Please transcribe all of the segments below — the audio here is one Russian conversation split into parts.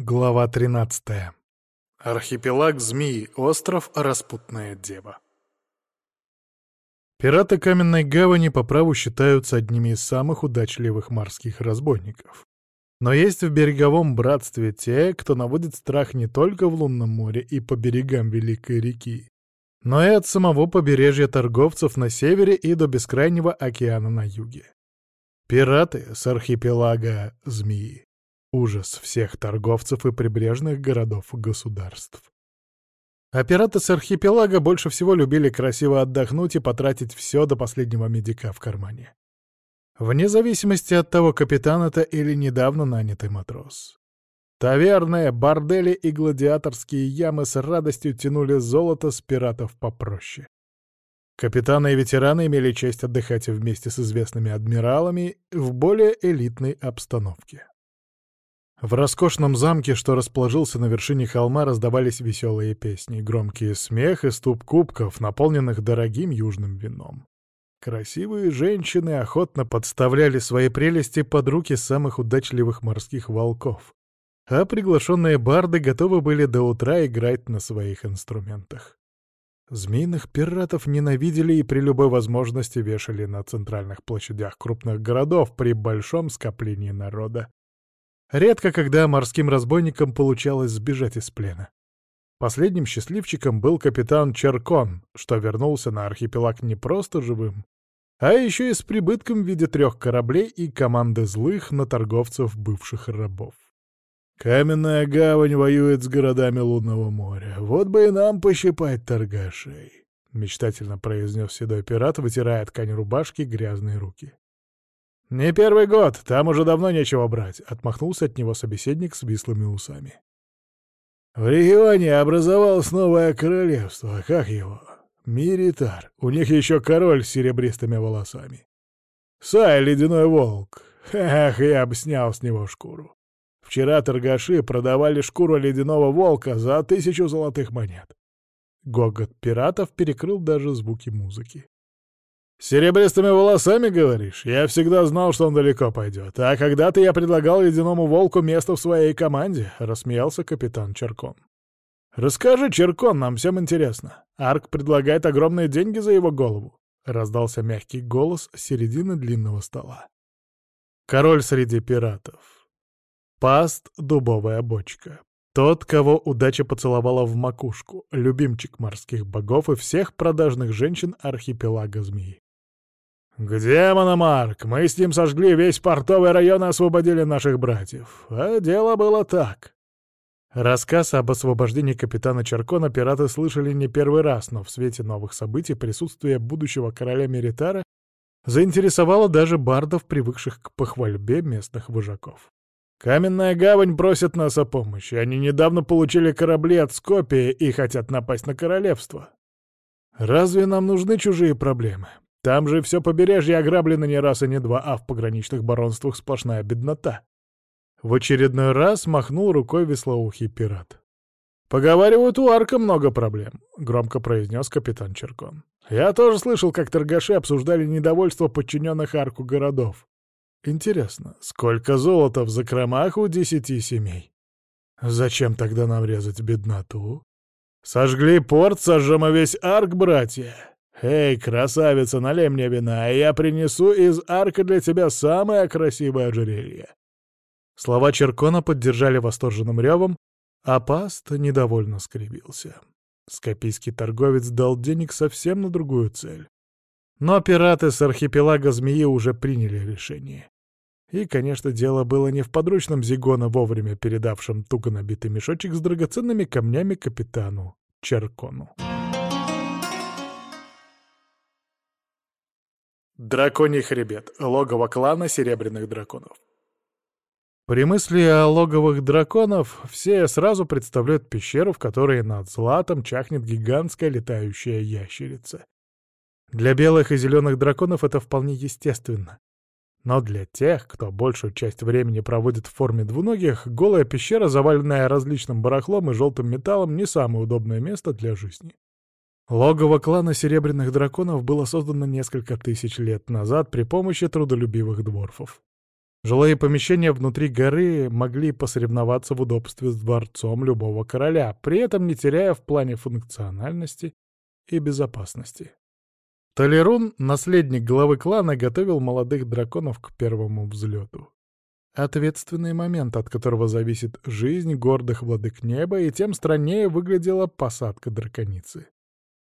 Глава 13. Архипелаг Змеи. Остров Распутная Дева. Пираты Каменной Гавани по праву считаются одними из самых удачливых морских разбойников. Но есть в береговом братстве те, кто наводит страх не только в Лунном море и по берегам Великой реки, но и от самого побережья торговцев на севере и до бескрайнего океана на юге. Пираты с архипелага Змеи. Ужас всех торговцев и прибрежных городов-государств. А с архипелага больше всего любили красиво отдохнуть и потратить все до последнего медика в кармане. Вне зависимости от того, капитан это или недавно нанятый матрос. Таверны, бордели и гладиаторские ямы с радостью тянули золото с пиратов попроще. Капитаны и ветераны имели честь отдыхать вместе с известными адмиралами в более элитной обстановке. В роскошном замке, что расположился на вершине холма, раздавались веселые песни, громкий смех и ступ кубков, наполненных дорогим южным вином. Красивые женщины охотно подставляли свои прелести под руки самых удачливых морских волков, а приглашенные барды готовы были до утра играть на своих инструментах. Змеиных пиратов ненавидели и при любой возможности вешали на центральных площадях крупных городов при большом скоплении народа. Редко когда морским разбойникам получалось сбежать из плена. Последним счастливчиком был капитан Черкон, что вернулся на архипелаг не просто живым, а еще и с прибытком в виде трех кораблей и команды злых на торговцев бывших рабов. «Каменная гавань воюет с городами Лунного моря. Вот бы и нам пощипать торгашей», — мечтательно произнес седой пират, вытирая ткань рубашки грязные руки. «Не первый год, там уже давно нечего брать», — отмахнулся от него собеседник с вислыми усами. «В регионе образовалось новое королевство, как его? Миритар. У них еще король с серебристыми волосами. Сай, ледяной волк. Эх, я бы снял с него шкуру. Вчера торгаши продавали шкуру ледяного волка за тысячу золотых монет. Гогот пиратов перекрыл даже звуки музыки. «С серебристыми волосами, говоришь? Я всегда знал, что он далеко пойдет. А когда-то я предлагал ледяному волку место в своей команде», — рассмеялся капитан Черкон. «Расскажи, Черкон, нам всем интересно. Арк предлагает огромные деньги за его голову», — раздался мягкий голос с середины длинного стола. Король среди пиратов. Паст — дубовая бочка. Тот, кого удача поцеловала в макушку, любимчик морских богов и всех продажных женщин архипелага змеи. «К демонам, Марк! Мы с ним сожгли весь портовый район и освободили наших братьев. А дело было так». Рассказ об освобождении капитана Черкона пираты слышали не первый раз, но в свете новых событий присутствие будущего короля Меритара заинтересовало даже бардов, привыкших к похвальбе местных вожаков. «Каменная гавань просит нас о помощи. Они недавно получили корабли от Скопия и хотят напасть на королевство. Разве нам нужны чужие проблемы? Там же все побережье ограблено не раз и не два, а в пограничных баронствах сплошная беднота. В очередной раз махнул рукой веслоухий пират. «Поговаривают, у Арка много проблем», — громко произнес капитан Черкон. «Я тоже слышал, как торгаши обсуждали недовольство подчиненных Арку городов. Интересно, сколько золота в закромах у десяти семей? Зачем тогда нам резать бедноту? Сожгли порт, сожжем весь Арк, братья!» «Эй, красавица, налей мне вина, и я принесу из арка для тебя самое красивое ожерелье!» Слова Черкона поддержали восторженным ревом, а Паст недовольно скривился. Скопийский торговец дал денег совсем на другую цель. Но пираты с архипелага Змеи уже приняли решение. И, конечно, дело было не в подручном Зигона, вовремя передавшем туго набитый мешочек с драгоценными камнями капитану Черкону. Драконий хребет. Логово клана Серебряных драконов. При мысли о логовых драконов все сразу представляют пещеру, в которой над златом чахнет гигантская летающая ящерица. Для белых и зеленых драконов это вполне естественно. Но для тех, кто большую часть времени проводит в форме двуногих, голая пещера, заваленная различным барахлом и желтым металлом, не самое удобное место для жизни. Логово клана Серебряных Драконов было создано несколько тысяч лет назад при помощи трудолюбивых дворфов. Жилые помещения внутри горы могли посоревноваться в удобстве с дворцом любого короля, при этом не теряя в плане функциональности и безопасности. Толерун, наследник главы клана, готовил молодых драконов к первому взлету. Ответственный момент, от которого зависит жизнь гордых владык неба, и тем страннее выглядела посадка драконицы.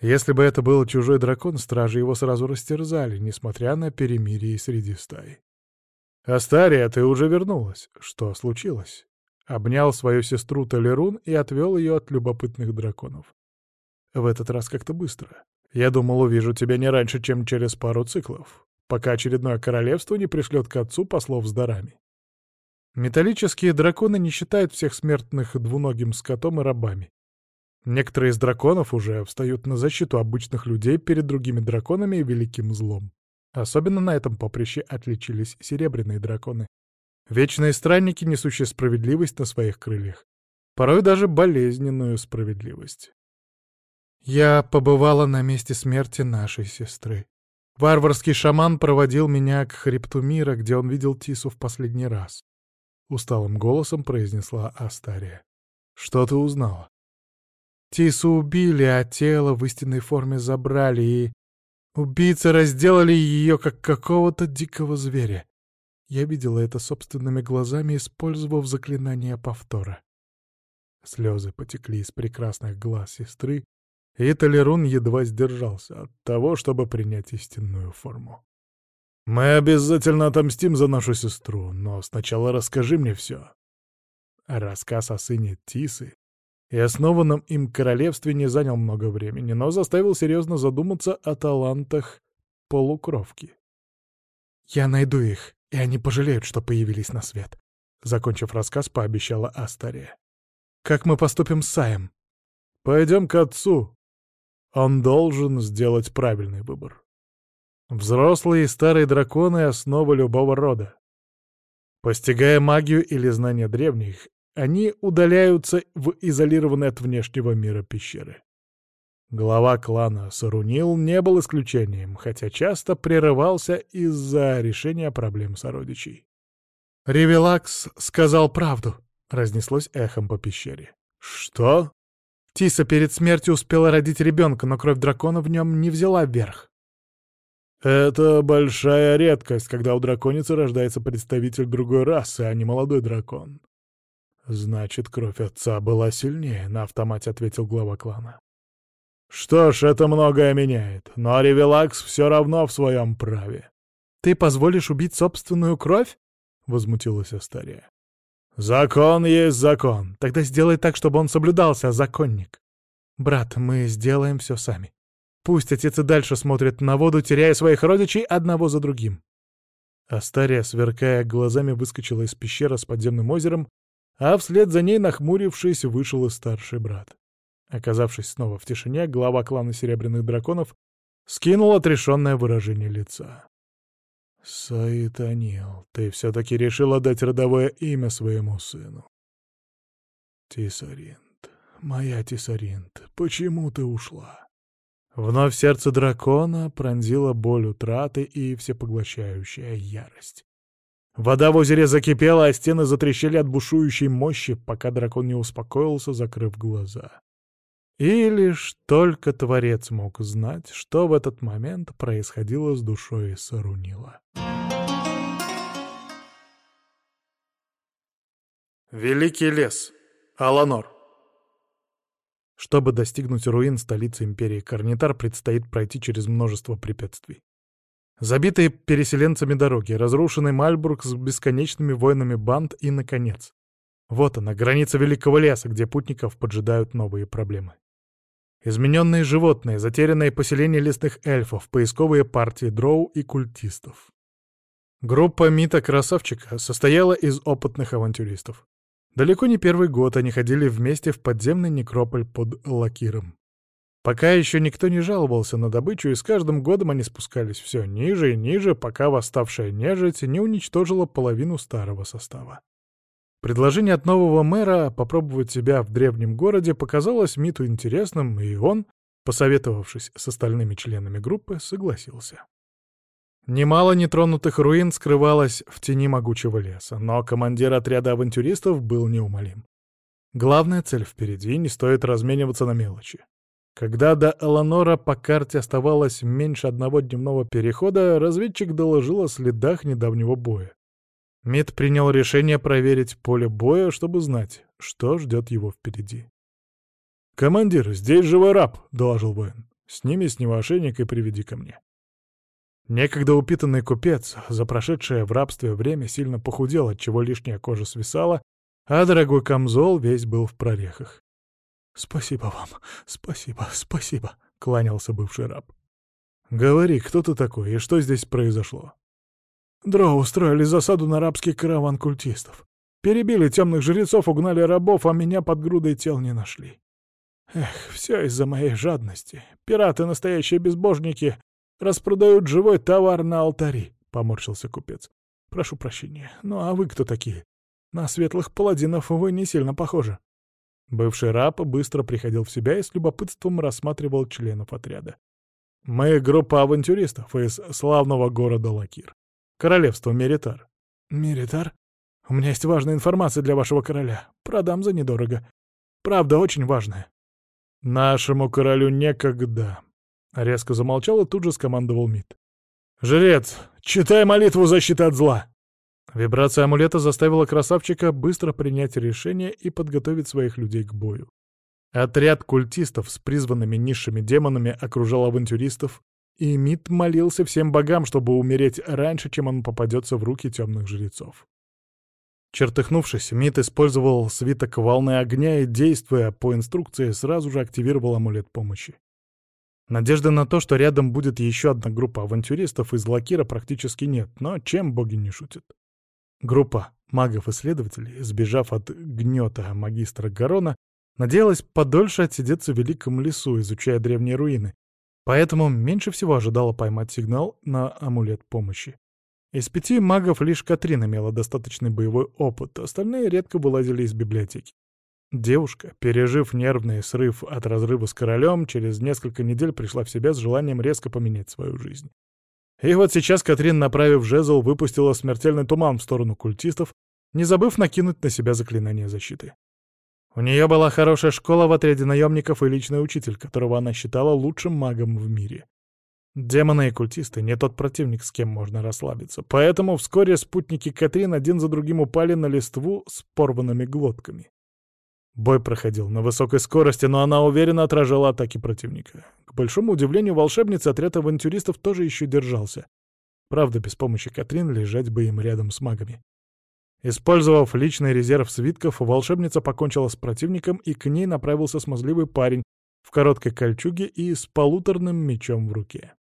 Если бы это был чужой дракон, стражи его сразу растерзали, несмотря на перемирие среди стаи. «Астария, ты уже вернулась. Что случилось?» Обнял свою сестру Толерун и отвел ее от любопытных драконов. В этот раз как-то быстро. Я думал, увижу тебя не раньше, чем через пару циклов, пока очередное королевство не пришлет к отцу послов с дарами. Металлические драконы не считают всех смертных двуногим скотом и рабами. Некоторые из драконов уже встают на защиту обычных людей перед другими драконами и великим злом. Особенно на этом поприще отличились серебряные драконы. Вечные странники, несущие справедливость на своих крыльях. Порой даже болезненную справедливость. Я побывала на месте смерти нашей сестры. Варварский шаман проводил меня к хребту мира, где он видел Тису в последний раз. Усталым голосом произнесла Астария. «Что ты узнала?» Тису убили, а тело в истинной форме забрали, и Убийцы разделали ее, как какого-то дикого зверя. Я видела это собственными глазами, использовав заклинание повтора. Слезы потекли из прекрасных глаз сестры, и Толерун едва сдержался от того, чтобы принять истинную форму. «Мы обязательно отомстим за нашу сестру, но сначала расскажи мне все». Рассказ о сыне Тисы и основанном им королевстве не занял много времени, но заставил серьезно задуматься о талантах полукровки. «Я найду их, и они пожалеют, что появились на свет», — закончив рассказ, пообещала Астария. «Как мы поступим с Саем?» «Пойдем к отцу. Он должен сделать правильный выбор. Взрослые и старые драконы — основа любого рода. Постигая магию или знания древних, они удаляются в изолированные от внешнего мира пещеры. Глава клана Сарунил не был исключением, хотя часто прерывался из-за решения проблем сородичей. «Ревелакс сказал правду», — разнеслось эхом по пещере. «Что?» Тиса перед смертью успела родить ребенка, но кровь дракона в нем не взяла вверх. «Это большая редкость, когда у драконицы рождается представитель другой расы, а не молодой дракон. «Значит, кровь отца была сильнее», — на автомате ответил глава клана. «Что ж, это многое меняет, но Ревелакс все равно в своем праве». «Ты позволишь убить собственную кровь?» — возмутилась Астария. «Закон есть закон. Тогда сделай так, чтобы он соблюдался, законник. Брат, мы сделаем все сами. Пусть отец и дальше смотрит на воду, теряя своих родичей одного за другим». Астария, сверкая глазами, выскочила из пещеры с подземным озером а вслед за ней, нахмурившись, вышел и старший брат. Оказавшись снова в тишине, глава клана Серебряных Драконов скинул отрешенное выражение лица. «Саитанил, ты все-таки решила дать родовое имя своему сыну. Тисаринт, моя Тисаринт, почему ты ушла?» Вновь сердце дракона пронзила боль утраты и всепоглощающая ярость. Вода в озере закипела, а стены затрещали от бушующей мощи, пока дракон не успокоился, закрыв глаза. И лишь только Творец мог знать, что в этот момент происходило с душой Сарунила. Великий лес. Аланор. Чтобы достигнуть руин столицы империи Карнитар, предстоит пройти через множество препятствий. Забитые переселенцами дороги, разрушенный Мальбург с бесконечными войнами банд и, наконец, вот она, граница Великого леса, где путников поджидают новые проблемы. Измененные животные, затерянные поселения лесных эльфов, поисковые партии дроу и культистов. Группа Мита Красавчика состояла из опытных авантюристов. Далеко не первый год они ходили вместе в подземный некрополь под Лакиром. Пока еще никто не жаловался на добычу, и с каждым годом они спускались все ниже и ниже, пока восставшая нежить не уничтожила половину старого состава. Предложение от нового мэра попробовать себя в древнем городе показалось Миту интересным, и он, посоветовавшись с остальными членами группы, согласился. Немало нетронутых руин скрывалось в тени могучего леса, но командир отряда авантюристов был неумолим. Главная цель впереди, не стоит размениваться на мелочи. Когда до Эланора по карте оставалось меньше одного дневного перехода, разведчик доложил о следах недавнего боя. Мид принял решение проверить поле боя, чтобы знать, что ждет его впереди. «Командир, здесь живой раб», — доложил воин. «Сними с него ошейник и приведи ко мне». Некогда упитанный купец, за прошедшее в рабстве время сильно похудел, отчего лишняя кожа свисала, а дорогой камзол весь был в прорехах. «Спасибо вам, спасибо, спасибо», — кланялся бывший раб. «Говори, кто ты такой и что здесь произошло?» Дроу устроили засаду на рабский караван культистов. Перебили темных жрецов, угнали рабов, а меня под грудой тел не нашли. Эх, все из-за моей жадности. Пираты, настоящие безбожники, распродают живой товар на алтари, — поморщился купец. Прошу прощения. Ну а вы кто такие? На светлых паладинов вы не сильно похожи. Бывший раб быстро приходил в себя и с любопытством рассматривал членов отряда. «Мы группа авантюристов из славного города Лакир. Королевство Меритар». «Меритар? У меня есть важная информация для вашего короля. Продам за недорого. Правда, очень важная». «Нашему королю некогда», — резко замолчал и тут же скомандовал Мид. «Жрец, читай молитву защиты от зла!» Вибрация амулета заставила красавчика быстро принять решение и подготовить своих людей к бою. Отряд культистов с призванными низшими демонами окружал авантюристов, и Мид молился всем богам, чтобы умереть раньше, чем он попадется в руки темных жрецов. Чертыхнувшись, Мид использовал свиток волны огня и, действуя по инструкции, сразу же активировал амулет помощи. Надежды на то, что рядом будет еще одна группа авантюристов из Лакира практически нет, но чем боги не шутят. Группа магов-исследователей, сбежав от гнета магистра Гарона, надеялась подольше отсидеться в Великом лесу, изучая древние руины, поэтому меньше всего ожидала поймать сигнал на амулет помощи. Из пяти магов лишь Катрин имела достаточный боевой опыт, остальные редко вылазили из библиотеки. Девушка, пережив нервный срыв от разрыва с королем, через несколько недель пришла в себя с желанием резко поменять свою жизнь. И вот сейчас Катрин, направив жезл, выпустила смертельный туман в сторону культистов, не забыв накинуть на себя заклинание защиты. У нее была хорошая школа в отряде наемников и личный учитель, которого она считала лучшим магом в мире. Демоны и культисты — не тот противник, с кем можно расслабиться. Поэтому вскоре спутники Катрин один за другим упали на листву с порванными глотками. Бой проходил на высокой скорости, но она уверенно отражала атаки противника. К большому удивлению волшебницы, отряд авантюристов тоже еще держался. Правда, без помощи Катрин лежать бы им рядом с магами. Использовав личный резерв свитков, волшебница покончила с противником, и к ней направился смазливый парень в короткой кольчуге и с полуторным мечом в руке.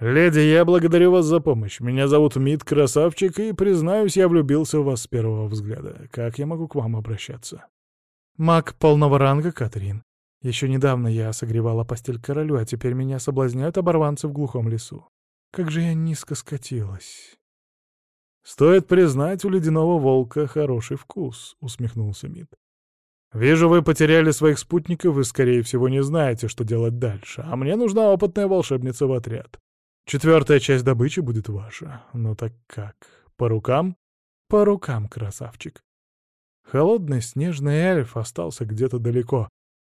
«Леди, я благодарю вас за помощь. Меня зовут Мид Красавчик, и, признаюсь, я влюбился в вас с первого взгляда. Как я могу к вам обращаться?» Маг полного ранга Катрин. Еще недавно я согревала постель королю, а теперь меня соблазняют оборванцы в глухом лесу. Как же я низко скатилась. «Стоит признать, у ледяного волка хороший вкус», — усмехнулся Мид. «Вижу, вы потеряли своих спутников и, скорее всего, не знаете, что делать дальше, а мне нужна опытная волшебница в отряд. Четвертая часть добычи будет ваша. Ну так как, по рукам?» «По рукам, красавчик. Холодный снежный эльф остался где-то далеко,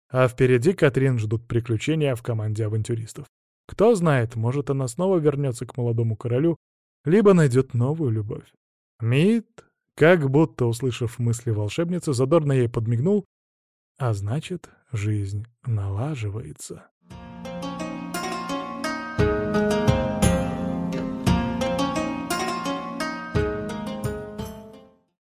а впереди Катрин ждут приключения в команде авантюристов. Кто знает, может, она снова вернется к молодому королю, либо найдет новую любовь. Мид, как будто услышав мысли волшебницы, задорно ей подмигнул, а значит, жизнь налаживается.